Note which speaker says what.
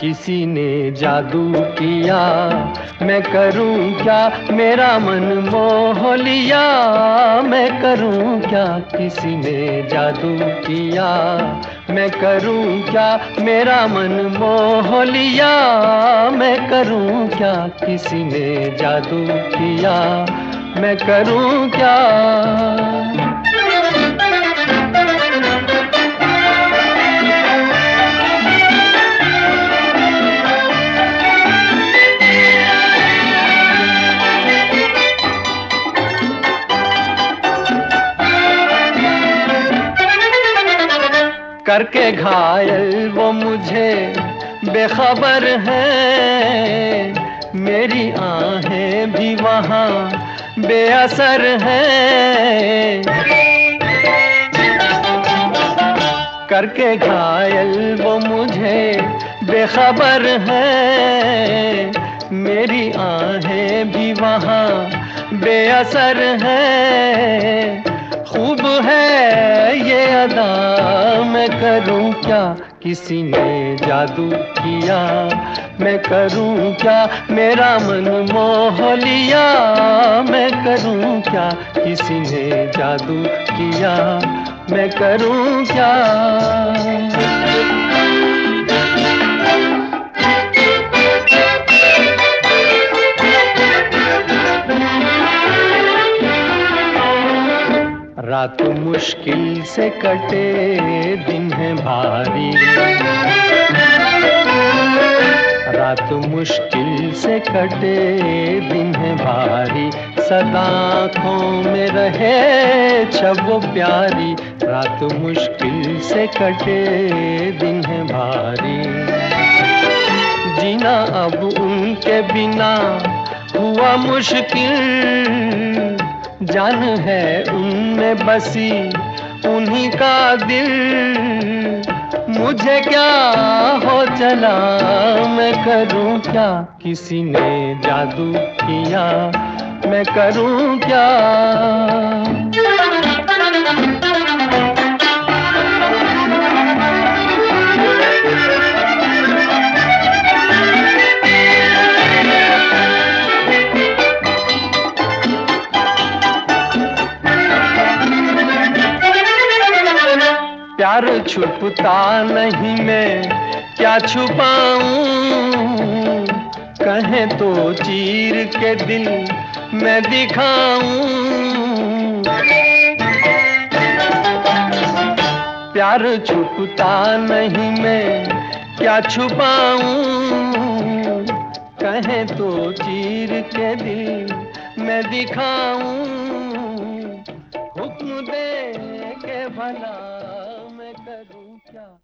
Speaker 1: किसी ने जादू किया, मैं करूँ क्या? मेरा मन मोह लिया, मैं करूँ क्या? किसी ने जादू किया, मैं करूँ क्या? मेरा मन मोह लिया, मैं करूँ क्या? किसी ने जादू किया, मैं करूँ क्या? करके घायल वो मुझे बेखबर है। मेरी आहें भी वहाँ बेअसर है। करके घायल वो मुझे बेखबर है। मेरी आहें भी वहाँ बेअसर है। करूँ क्या? किसी ने जादू किया। मैं करूँ क्या? मेरा मन मोह लिया। मैं करूँ क्या? किसी ने जादू किया। मैं करूँ क्या? रात मुश्किल से कटे दिन है भारी। रात मुश्किल से कटे दिन है भारी। सदा आँखों में रहे छब प्यारी। रात मुश्किल से कटे दिन है भारी। जीना अब उनके बिना हुआ मुश्किल। जान है उनमें बसी, उन्हीं का दिल। मुझे क्या हो चला, मैं करूँ क्या? किसी ने जादू किया, मैं करूँ क्या? प्यार छुपता नहीं मैं, क्या छुपाऊं? कहे तो चीर के दिल मैं दिखाऊँ। प्यार छुपता नहीं मैं, क्या छुपाऊं? कहे तो चीर के दिल मैं दिखाऊँ। हुक्म दे के भला job.